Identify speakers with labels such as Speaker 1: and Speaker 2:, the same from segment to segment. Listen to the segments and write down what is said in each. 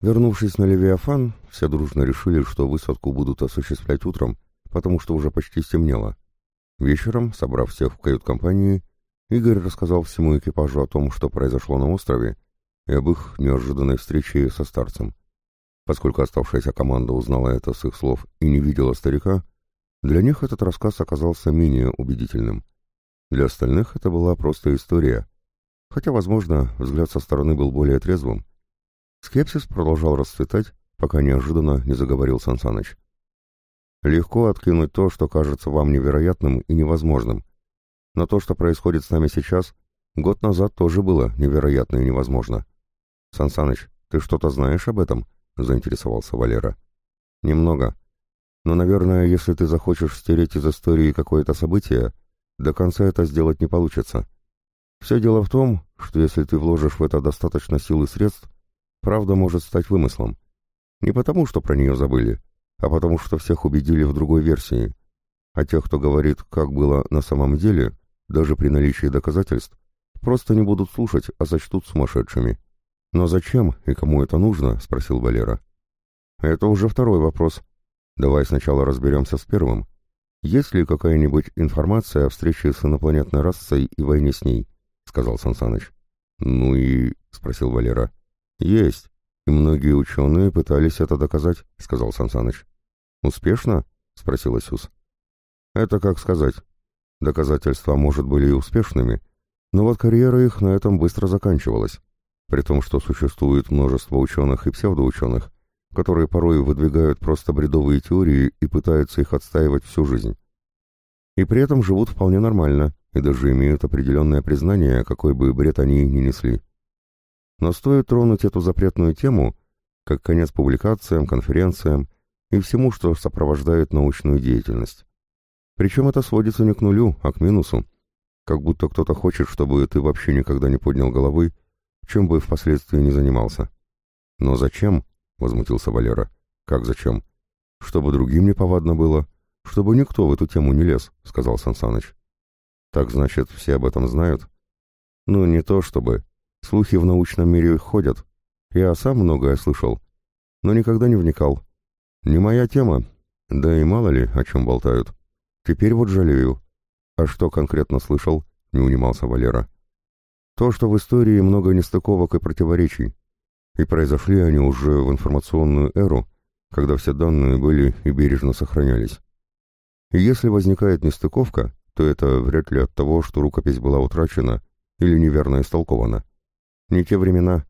Speaker 1: Вернувшись на Левиафан, все дружно решили, что высадку будут осуществлять утром, потому что уже почти стемнело. Вечером, собрав всех в кают-компании, Игорь рассказал всему экипажу о том, что произошло на острове, и об их неожиданной встрече со старцем. Поскольку оставшаяся команда узнала это с их слов и не видела старика, для них этот рассказ оказался менее убедительным. Для остальных это была просто история, хотя, возможно, взгляд со стороны был более трезвым. Скепсис продолжал расцветать, пока неожиданно не заговорил Сансаныч. «Легко откинуть то, что кажется вам невероятным и невозможным. Но то, что происходит с нами сейчас, год назад тоже было невероятно и невозможно. Сансаныч, ты что-то знаешь об этом?» — заинтересовался Валера. «Немного. Но, наверное, если ты захочешь стереть из истории какое-то событие, до конца это сделать не получится. Все дело в том, что если ты вложишь в это достаточно сил и средств, правда может стать вымыслом. Не потому, что про нее забыли, а потому, что всех убедили в другой версии. А тех, кто говорит, как было на самом деле, даже при наличии доказательств, просто не будут слушать, а сочтут сумасшедшими. «Но зачем и кому это нужно?» — спросил Валера. «Это уже второй вопрос. Давай сначала разберемся с первым. Есть ли какая-нибудь информация о встрече с инопланетной расой и войне с ней?» — сказал Сансаныч. «Ну и...» — спросил Валера. «Есть. И многие ученые пытались это доказать», — сказал Сансаныч. «Успешно?» — спросил Асюс. «Это как сказать. Доказательства, может, были и успешными, но вот карьера их на этом быстро заканчивалась, при том, что существует множество ученых и псевдоученых, которые порой выдвигают просто бредовые теории и пытаются их отстаивать всю жизнь. И при этом живут вполне нормально и даже имеют определенное признание, какой бы бред они ни несли. Но стоит тронуть эту запретную тему, как конец публикациям, конференциям и всему, что сопровождает научную деятельность. Причем это сводится не к нулю, а к минусу, как будто кто-то хочет, чтобы ты вообще никогда не поднял головы, чем бы впоследствии не занимался. Но зачем? — возмутился Валера. «Как зачем?» «Чтобы другим не повадно было, чтобы никто в эту тему не лез», — сказал Сансаныч. «Так, значит, все об этом знают?» «Ну, не то чтобы. Слухи в научном мире ходят. Я сам многое слышал, но никогда не вникал. Не моя тема, да и мало ли, о чем болтают. Теперь вот жалею. А что конкретно слышал?» — не унимался Валера. «То, что в истории много нестыковок и противоречий. И произошли они уже в информационную эру, когда все данные были и бережно сохранялись. И если возникает нестыковка, то это вряд ли от того, что рукопись была утрачена или неверно истолкована. Не те времена.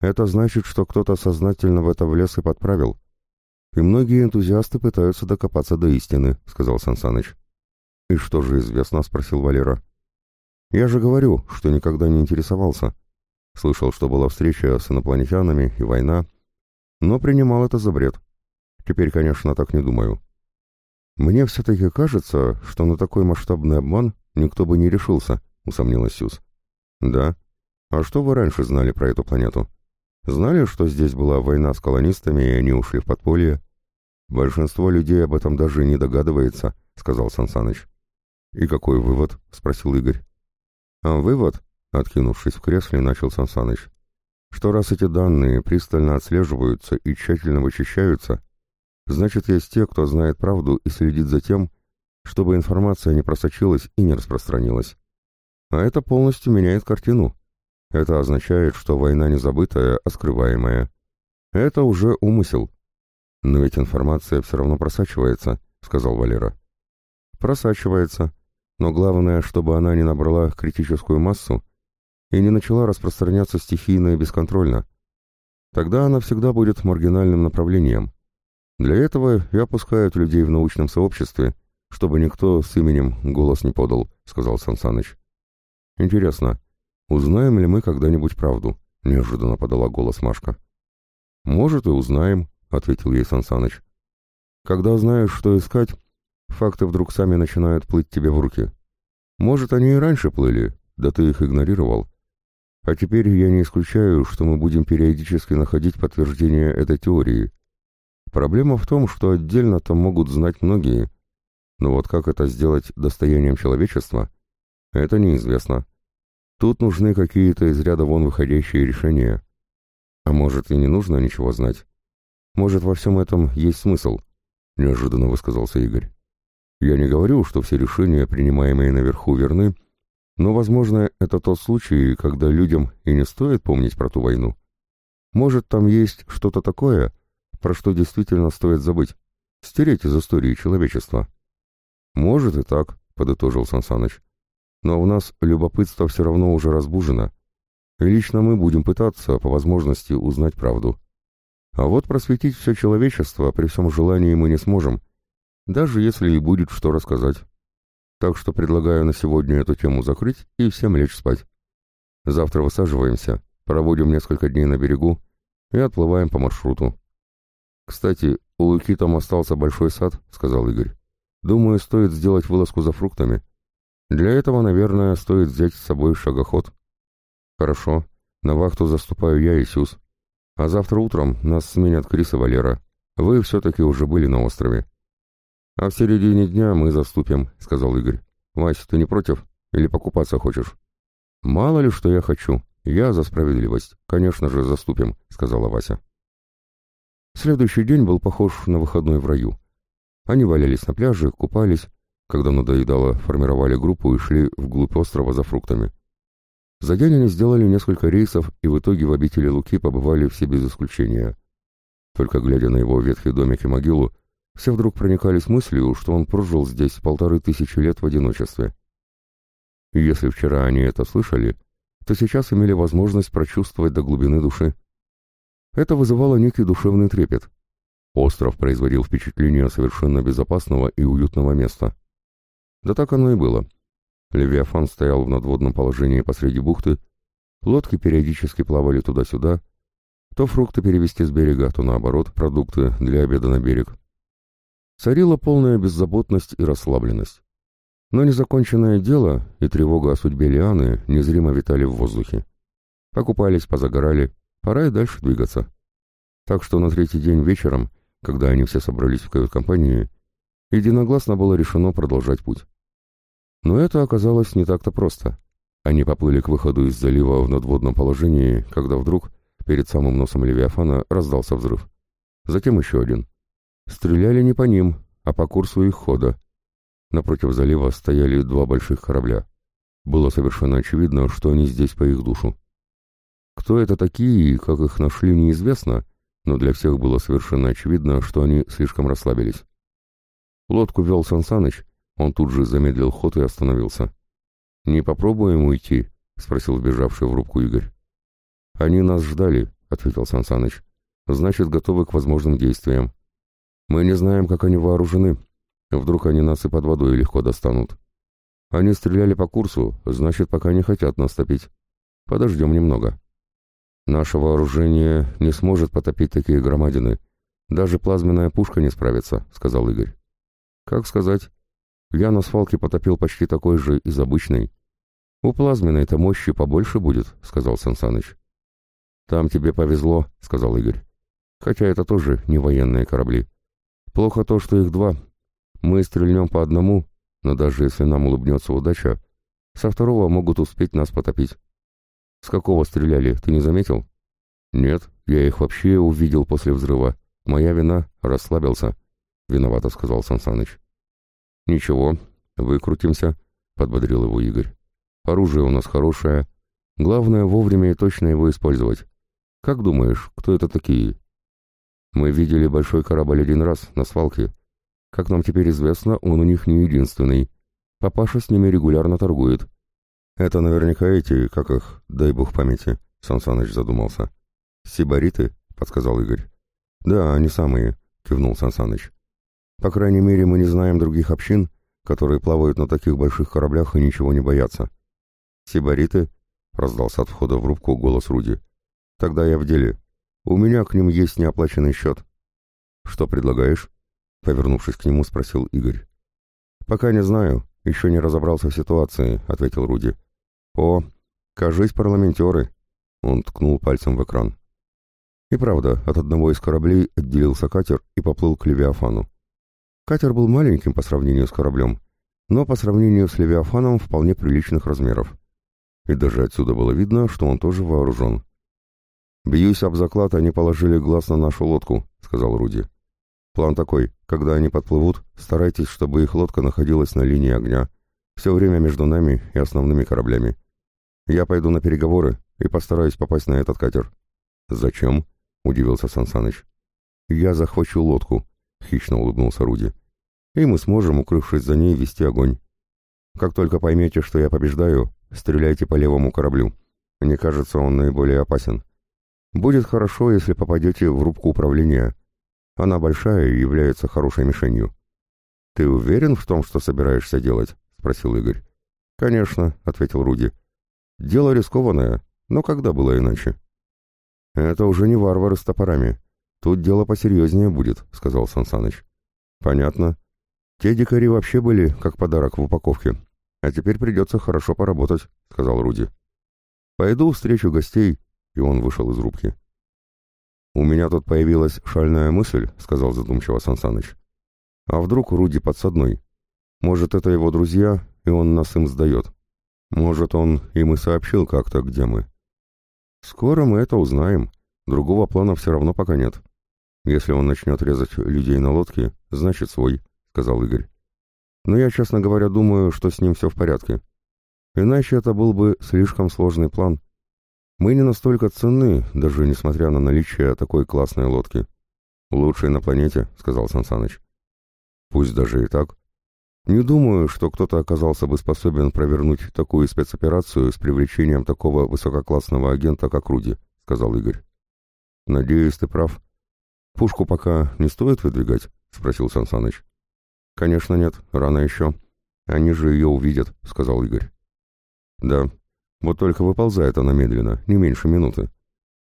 Speaker 1: Это значит, что кто-то сознательно в это влез и подправил. И многие энтузиасты пытаются докопаться до истины, сказал Сансаныч. И что же известно, спросил Валера. Я же говорю, что никогда не интересовался. Слышал, что была встреча с инопланетянами и война, но принимал это за бред. Теперь, конечно, так не думаю. Мне все-таки кажется, что на такой масштабный обман никто бы не решился, усомнилась Сюз. Да? А что вы раньше знали про эту планету? Знали, что здесь была война с колонистами, и они ушли в подполье? Большинство людей об этом даже не догадывается, сказал Сансаныч. И какой вывод? спросил Игорь. А вывод? Откинувшись в кресле, начал Сансаныч. Что раз эти данные пристально отслеживаются и тщательно вычищаются, значит, есть те, кто знает правду и следит за тем, чтобы информация не просочилась и не распространилась. А это полностью меняет картину. Это означает, что война не забытая, а скрываемая. Это уже умысел. Но ведь информация все равно просачивается, сказал Валера. Просачивается. Но главное, чтобы она не набрала критическую массу и не начала распространяться стихийно и бесконтрольно. Тогда она всегда будет маргинальным направлением. Для этого и опускают людей в научном сообществе, чтобы никто с именем голос не подал, сказал Сансаныч. Интересно, узнаем ли мы когда-нибудь правду? Неожиданно подала голос Машка. Может и узнаем, ответил ей Сансаныч. Когда знаешь, что искать, факты вдруг сами начинают плыть тебе в руки. Может, они и раньше плыли, да ты их игнорировал. А теперь я не исключаю, что мы будем периодически находить подтверждение этой теории. Проблема в том, что отдельно-то могут знать многие, но вот как это сделать достоянием человечества, это неизвестно. Тут нужны какие-то из ряда вон выходящие решения. А может, и не нужно ничего знать? Может, во всем этом есть смысл? Неожиданно высказался Игорь. Я не говорю, что все решения, принимаемые наверху, верны, но, возможно, это тот случай, когда людям и не стоит помнить про ту войну. Может, там есть что-то такое, про что действительно стоит забыть, стереть из истории человечества. Может и так, подытожил Сансаныч. Но у нас любопытство все равно уже разбужено, и лично мы будем пытаться, по возможности, узнать правду. А вот просветить все человечество при всем желании мы не сможем, даже если и будет что рассказать. Так что предлагаю на сегодня эту тему закрыть и всем лечь спать. Завтра высаживаемся, проводим несколько дней на берегу и отплываем по маршруту. «Кстати, у Луки там остался большой сад», — сказал Игорь. «Думаю, стоит сделать вылазку за фруктами. Для этого, наверное, стоит взять с собой шагоход». «Хорошо. На вахту заступаю я и Сюз. А завтра утром нас сменят Крис и Валера. Вы все-таки уже были на острове. «А в середине дня мы заступим», — сказал Игорь. «Вась, ты не против? Или покупаться хочешь?» «Мало ли, что я хочу. Я за справедливость. Конечно же, заступим», — сказала Вася. Следующий день был похож на выходной в раю. Они валялись на пляже, купались, когда надоедало, формировали группу и шли вглубь острова за фруктами. За день они сделали несколько рейсов и в итоге в обители Луки побывали все без исключения. Только глядя на его ветхий домик и могилу, все вдруг проникались мыслью, что он прожил здесь полторы тысячи лет в одиночестве. Если вчера они это слышали, то сейчас имели возможность прочувствовать до глубины души. Это вызывало некий душевный трепет. Остров производил впечатление совершенно безопасного и уютного места. Да так оно и было. Левиафан стоял в надводном положении посреди бухты, лодки периодически плавали туда-сюда, то фрукты перевезти с берега, то наоборот, продукты для обеда на берег. Царила полная беззаботность и расслабленность. Но незаконченное дело и тревога о судьбе Лианы незримо витали в воздухе. Покупались, позагорали, пора и дальше двигаться. Так что на третий день вечером, когда они все собрались в кают-компании, единогласно было решено продолжать путь. Но это оказалось не так-то просто. Они поплыли к выходу из залива в надводном положении, когда вдруг перед самым носом Левиафана раздался взрыв. Затем еще один. Стреляли не по ним, а по курсу их хода. Напротив залива стояли два больших корабля. Было совершенно очевидно, что они здесь по их душу. Кто это такие и как их нашли, неизвестно, но для всех было совершенно очевидно, что они слишком расслабились. Лодку вел Сансаныч, он тут же замедлил ход и остановился. «Не попробуем уйти?» — спросил вбежавший в рубку Игорь. «Они нас ждали», — ответил Сансаныч. «Значит, готовы к возможным действиям. Мы не знаем, как они вооружены. Вдруг они нас и под водой легко достанут. Они стреляли по курсу, значит, пока не хотят нас топить. Подождем немного. Наше вооружение не сможет потопить такие громадины. Даже плазменная пушка не справится, сказал Игорь. Как сказать? Я на свалке потопил почти такой же из обычной. У плазменной-то мощи побольше будет, сказал Сансаныч. Там тебе повезло, сказал Игорь. Хотя это тоже не военные корабли. Плохо то, что их два. Мы стрельнем по одному, но даже если нам улыбнется удача, со второго могут успеть нас потопить. С какого стреляли, ты не заметил? Нет, я их вообще увидел после взрыва. Моя вина, расслабился. Виновато сказал Сансаныч. Ничего, выкрутимся, подбодрил его Игорь. Оружие у нас хорошее. Главное вовремя и точно его использовать. Как думаешь, кто это такие? Мы видели большой корабль один раз, на свалке. Как нам теперь известно, он у них не единственный. Папаша с ними регулярно торгует. Это наверняка эти, как их, дай бог памяти, Сансаныч задумался. Сибариты, подсказал Игорь. Да, они самые, кивнул Сансаныч. По крайней мере, мы не знаем других общин, которые плавают на таких больших кораблях и ничего не боятся. Сибариты, раздался от входа в рубку голос Руди. Тогда я в деле. У меня к ним есть неоплаченный счет. Что предлагаешь? Повернувшись к нему, спросил Игорь. Пока не знаю, еще не разобрался в ситуации, ответил Руди. О, кажись, парламентеры. Он ткнул пальцем в экран. И правда, от одного из кораблей отделился катер и поплыл к Левиафану. Катер был маленьким по сравнению с кораблем, но по сравнению с Левиафаном вполне приличных размеров. И даже отсюда было видно, что он тоже вооружен. «Бьюсь об заклад, они положили глаз на нашу лодку», — сказал Руди. «План такой. Когда они подплывут, старайтесь, чтобы их лодка находилась на линии огня, все время между нами и основными кораблями. Я пойду на переговоры и постараюсь попасть на этот катер». «Зачем?» — удивился Сансаныч. «Я захвачу лодку», — хищно улыбнулся Руди. «И мы сможем, укрывшись за ней, вести огонь. Как только поймете, что я побеждаю, стреляйте по левому кораблю. Мне кажется, он наиболее опасен. Будет хорошо, если попадете в рубку управления. Она большая и является хорошей мишенью. «Ты уверен в том, что собираешься делать?» — спросил Игорь. «Конечно», — ответил Руди. «Дело рискованное, но когда было иначе?» «Это уже не варвары с топорами. Тут дело посерьезнее будет», — сказал Сансаныч. «Понятно. Те дикари вообще были как подарок в упаковке. А теперь придется хорошо поработать», — сказал Руди. «Пойду встречу гостей и он вышел из рубки. «У меня тут появилась шальная мысль», — сказал задумчиво Сансаныч. «А вдруг Руди подсадной? Может, это его друзья, и он нас им сдает? Может, он им и сообщил как-то, где мы?» «Скоро мы это узнаем. Другого плана все равно пока нет. Если он начнет резать людей на лодке, значит свой», — сказал Игорь. «Но я, честно говоря, думаю, что с ним все в порядке. Иначе это был бы слишком сложный план, мы не настолько ценны, даже несмотря на наличие такой классной лодки. Лучшей на планете, сказал Сансаныч. Пусть даже и так. Не думаю, что кто-то оказался бы способен провернуть такую спецоперацию с привлечением такого высококлассного агента, как Руди, сказал Игорь. Надеюсь, ты прав. Пушку пока не стоит выдвигать? спросил Сансаныч. Конечно нет, рано еще. Они же ее увидят, сказал Игорь. Да, вот только выползает она медленно, не меньше минуты.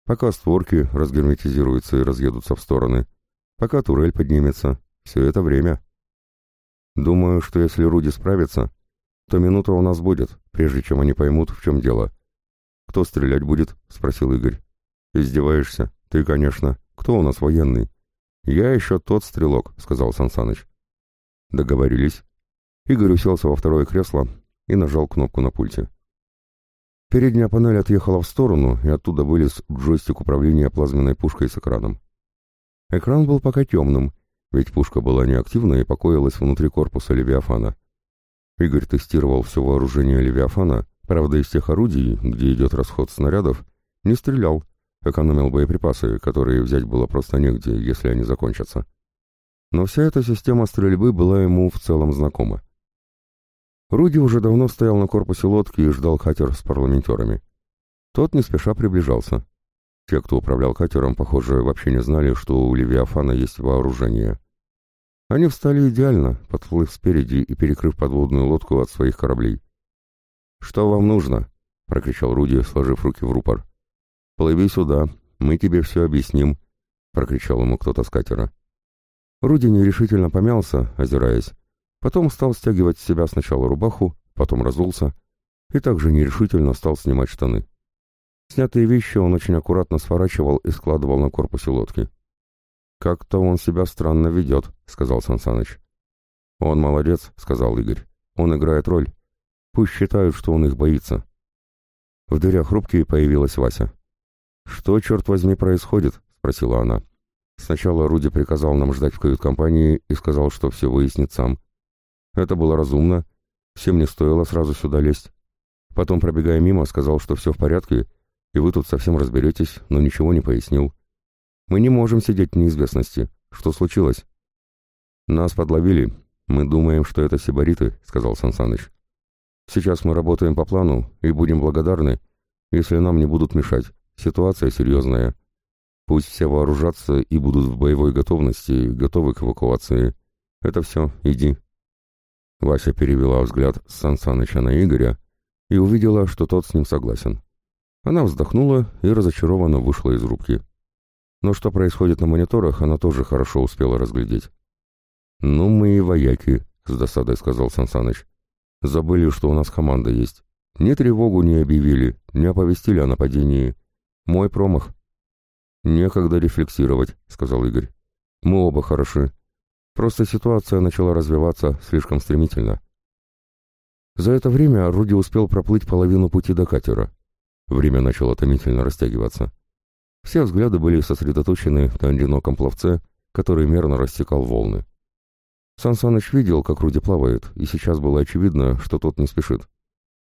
Speaker 1: Пока створки разгерметизируются и разъедутся в стороны, пока турель поднимется, все это время. Думаю, что если Руди справится, то минута у нас будет, прежде чем они поймут, в чем дело. «Кто стрелять будет?» — спросил Игорь. «Издеваешься? Ты, конечно. Кто у нас военный?» «Я еще тот стрелок», — сказал Сансаныч. Договорились. Игорь уселся во второе кресло и нажал кнопку на пульте. Передняя панель отъехала в сторону, и оттуда вылез джойстик управления плазменной пушкой с экраном. Экран был пока темным, ведь пушка была неактивна и покоилась внутри корпуса Левиафана. Игорь тестировал все вооружение Левиафана, правда, из тех орудий, где идет расход снарядов, не стрелял, экономил боеприпасы, которые взять было просто негде, если они закончатся. Но вся эта система стрельбы была ему в целом знакома. Руди уже давно стоял на корпусе лодки и ждал катер с парламентерами. Тот не спеша приближался. Те, кто управлял катером, похоже, вообще не знали, что у Левиафана есть вооружение. Они встали идеально, подплыв спереди и перекрыв подводную лодку от своих кораблей. «Что вам нужно?» — прокричал Руди, сложив руки в рупор. «Плыви сюда, мы тебе все объясним», — прокричал ему кто-то с катера. Руди нерешительно помялся, озираясь, Потом стал стягивать с себя сначала рубаху, потом разулся и также нерешительно стал снимать штаны. Снятые вещи он очень аккуратно сворачивал и складывал на корпусе лодки. «Как-то он себя странно ведет», — сказал Сансаныч. «Он молодец», — сказал Игорь. «Он играет роль. Пусть считают, что он их боится». В дырях рубки появилась Вася. «Что, черт возьми, происходит?» — спросила она. Сначала Руди приказал нам ждать в кают-компании и сказал, что все выяснит сам. Это было разумно. Всем не стоило сразу сюда лезть. Потом, пробегая мимо, сказал, что все в порядке, и вы тут совсем разберетесь, но ничего не пояснил. Мы не можем сидеть в неизвестности. Что случилось? Нас подловили. Мы думаем, что это сибариты, сказал Сансаныч. Сейчас мы работаем по плану и будем благодарны, если нам не будут мешать. Ситуация серьезная. Пусть все вооружатся и будут в боевой готовности, готовы к эвакуации. Это все, иди. Вася перевела взгляд с Сансаныча на Игоря и увидела, что тот с ним согласен. Она вздохнула и разочарованно вышла из рубки. Но что происходит на мониторах, она тоже хорошо успела разглядеть. «Ну мы и вояки», — с досадой сказал Сансаныч. «Забыли, что у нас команда есть. Ни тревогу не объявили, не оповестили о нападении. Мой промах». «Некогда рефлексировать», — сказал Игорь. «Мы оба хороши. Просто ситуация начала развиваться слишком стремительно. За это время Руди успел проплыть половину пути до катера. Время начало томительно растягиваться. Все взгляды были сосредоточены на одиноком пловце, который мерно рассекал волны. Сансаныч видел, как Руди плавает, и сейчас было очевидно, что тот не спешит.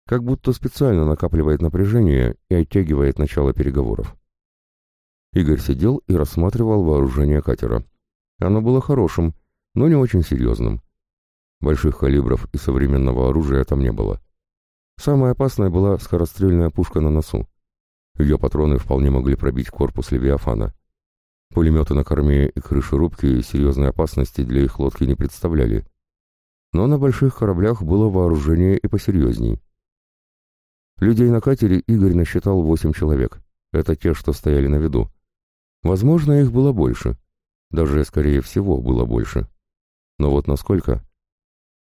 Speaker 1: Как будто специально накапливает напряжение и оттягивает начало переговоров. Игорь сидел и рассматривал вооружение катера. Оно было хорошим, но не очень серьезным. Больших калибров и современного оружия там не было. Самая опасная была скорострельная пушка на носу. Ее патроны вполне могли пробить корпус Левиафана. Пулеметы на корме и крыше рубки серьезной опасности для их лодки не представляли. Но на больших кораблях было вооружение и посерьезней. Людей на катере Игорь насчитал восемь человек. Это те, что стояли на виду. Возможно, их было больше. Даже, скорее всего, было больше. Но вот насколько?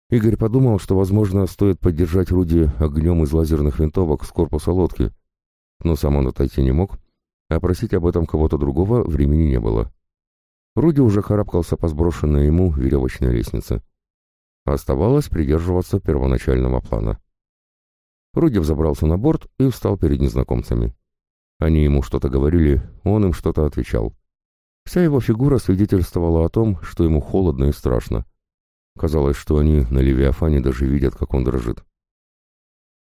Speaker 1: Игорь подумал, что, возможно, стоит поддержать Руди огнем из лазерных винтовок с корпуса лодки, но сам он отойти не мог, а просить об этом кого-то другого времени не было. Руди уже карабкался по сброшенной ему веревочной лестнице. Оставалось придерживаться первоначального плана. Руди взобрался на борт и встал перед незнакомцами. Они ему что-то говорили, он им что-то отвечал. Вся его фигура свидетельствовала о том, что ему холодно и страшно. Казалось, что они на Левиафане даже видят, как он дрожит.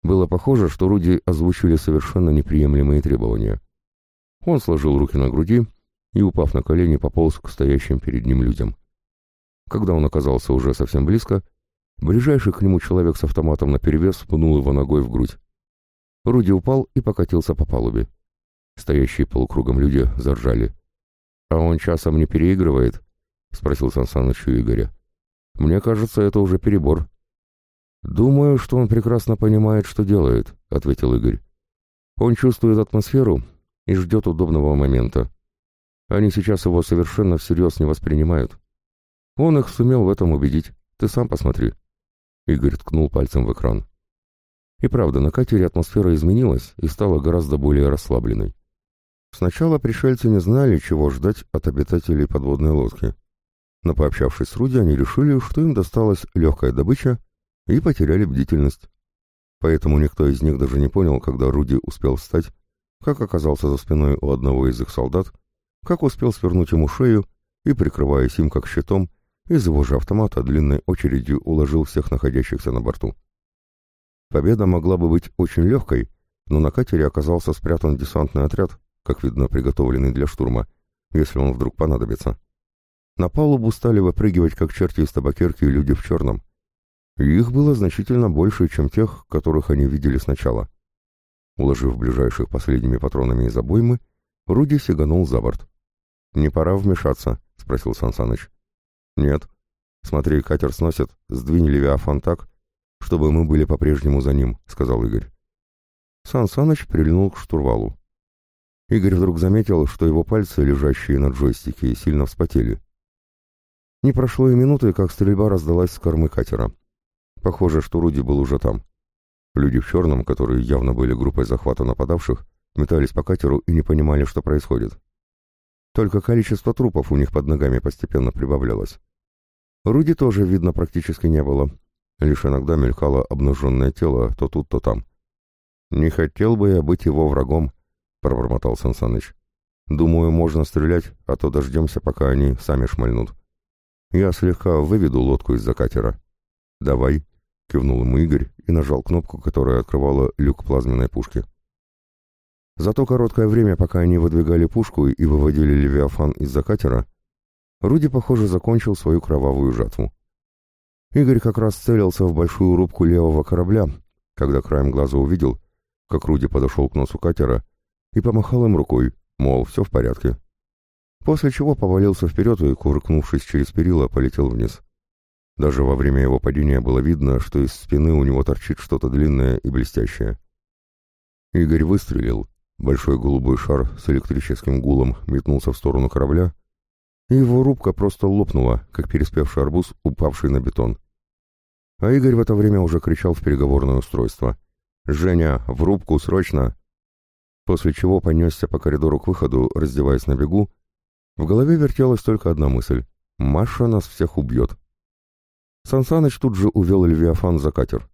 Speaker 1: Было похоже, что Руди озвучили совершенно неприемлемые требования. Он сложил руки на груди и, упав на колени, пополз к стоящим перед ним людям. Когда он оказался уже совсем близко, ближайший к нему человек с автоматом наперевес пнул его ногой в грудь. Руди упал и покатился по палубе. Стоящие полукругом люди заржали. «А он часом не переигрывает?» — спросил Сансаныч у Игоря. «Мне кажется, это уже перебор». «Думаю, что он прекрасно понимает, что делает», — ответил Игорь. «Он чувствует атмосферу и ждет удобного момента. Они сейчас его совершенно всерьез не воспринимают. Он их сумел в этом убедить. Ты сам посмотри». Игорь ткнул пальцем в экран. И правда, на катере атмосфера изменилась и стала гораздо более расслабленной. Сначала пришельцы не знали, чего ждать от обитателей подводной лодки. Но пообщавшись с Руди, они решили, что им досталась легкая добыча и потеряли бдительность. Поэтому никто из них даже не понял, когда Руди успел встать, как оказался за спиной у одного из их солдат, как успел свернуть ему шею и, прикрываясь им как щитом, из его же автомата длинной очередью уложил всех находящихся на борту. Победа могла бы быть очень легкой, но на катере оказался спрятан десантный отряд, как видно, приготовленный для штурма, если он вдруг понадобится. На палубу стали выпрыгивать, как черти из табакерки, люди в черном. Их было значительно больше, чем тех, которых они видели сначала. Уложив ближайших последними патронами из обоймы, Руди сиганул за борт. «Не пора вмешаться?» — спросил Сансаныч. «Нет. Смотри, катер сносит, сдвинь Левиафан так, чтобы мы были по-прежнему за ним», — сказал Игорь. Сансаныч прильнул к штурвалу. Игорь вдруг заметил, что его пальцы, лежащие на джойстике, сильно вспотели. Не прошло и минуты, как стрельба раздалась с кормы катера. Похоже, что Руди был уже там. Люди в черном, которые явно были группой захвата нападавших, метались по катеру и не понимали, что происходит. Только количество трупов у них под ногами постепенно прибавлялось. Руди тоже видно практически не было. Лишь иногда мелькало обнаженное тело то тут, то там. «Не хотел бы я быть его врагом», — пробормотал Сансаныч. «Думаю, можно стрелять, а то дождемся, пока они сами шмальнут. Я слегка выведу лодку из-за катера». «Давай», — кивнул ему Игорь и нажал кнопку, которая открывала люк плазменной пушки. За то короткое время, пока они выдвигали пушку и выводили Левиафан из-за катера, Руди, похоже, закончил свою кровавую жатву. Игорь как раз целился в большую рубку левого корабля, когда краем глаза увидел, как Руди подошел к носу катера и помахал им рукой, мол, все в порядке. После чего повалился вперед и, кувыркнувшись через перила, полетел вниз. Даже во время его падения было видно, что из спины у него торчит что-то длинное и блестящее. Игорь выстрелил. Большой голубой шар с электрическим гулом метнулся в сторону корабля, и его рубка просто лопнула, как переспевший арбуз, упавший на бетон. А Игорь в это время уже кричал в переговорное устройство. «Женя, в рубку, срочно!» После чего понесся по коридору к выходу, раздеваясь на бегу. В голове вертелась только одна мысль — Маша нас всех убьет. Сансаныч тут же увел Левиафан за катер.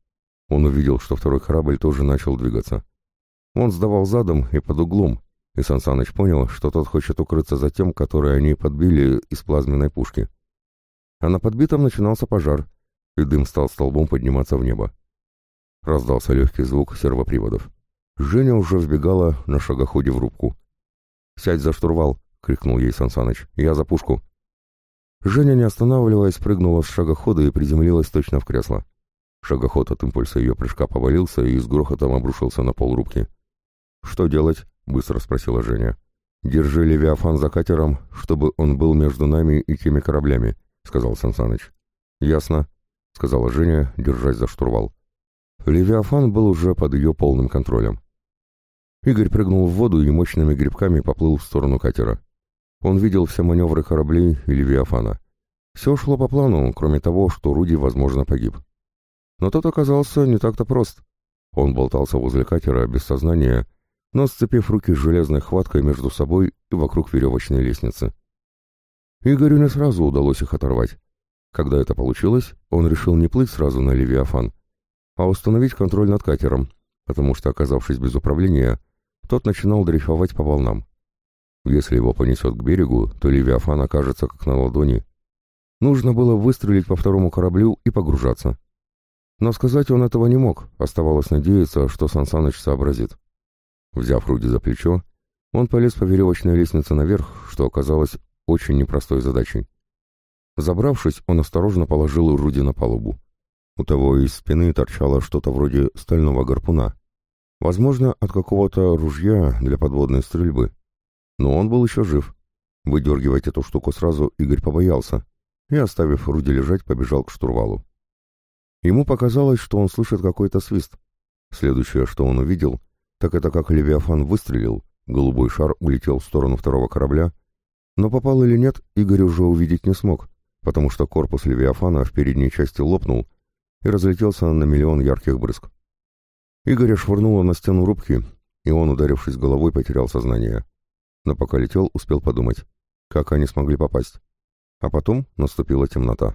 Speaker 1: Он увидел, что второй корабль тоже начал двигаться. Он сдавал задом и под углом, и Сансаныч понял, что тот хочет укрыться за тем, который они подбили из плазменной пушки. А на подбитом начинался пожар, и дым стал столбом подниматься в небо. Раздался легкий звук сервоприводов. Женя уже вбегала на шагоходе в рубку. «Сядь за штурвал!» — крикнул ей Сансаныч. «Я за пушку!» Женя, не останавливаясь, прыгнула с шагохода и приземлилась точно в кресло. Шагоход от импульса ее прыжка повалился и с грохотом обрушился на пол рубки. «Что делать?» — быстро спросила Женя. «Держи Левиафан за катером, чтобы он был между нами и теми кораблями», — сказал Сансаныч. «Ясно», — сказала Женя, держась за штурвал. Левиафан был уже под ее полным контролем. Игорь прыгнул в воду и мощными грибками поплыл в сторону катера. Он видел все маневры кораблей и Левиафана. Все шло по плану, кроме того, что Руди, возможно, погиб. Но тот оказался не так-то прост. Он болтался возле катера без сознания, но сцепив руки с железной хваткой между собой и вокруг веревочной лестницы. Игорю не сразу удалось их оторвать. Когда это получилось, он решил не плыть сразу на Левиафан, а установить контроль над катером, потому что, оказавшись без управления, тот начинал дрейфовать по волнам. Если его понесет к берегу, то Левиафан окажется как на ладони. Нужно было выстрелить по второму кораблю и погружаться. Но сказать он этого не мог, оставалось надеяться, что Сансаныч сообразит. Взяв Руди за плечо, он полез по веревочной лестнице наверх, что оказалось очень непростой задачей. Забравшись, он осторожно положил Руди на палубу. У того из спины торчало что-то вроде стального гарпуна. Возможно, от какого-то ружья для подводной стрельбы. Но он был еще жив. Выдергивать эту штуку сразу Игорь побоялся и, оставив Руди лежать, побежал к штурвалу. Ему показалось, что он слышит какой-то свист. Следующее, что он увидел, так это как Левиафан выстрелил, голубой шар улетел в сторону второго корабля, но попал или нет, Игорь уже увидеть не смог, потому что корпус Левиафана в передней части лопнул и разлетелся на миллион ярких брызг. Игоря швырнуло на стену рубки, и он, ударившись головой, потерял сознание. Но пока летел, успел подумать, как они смогли попасть. А потом наступила темнота.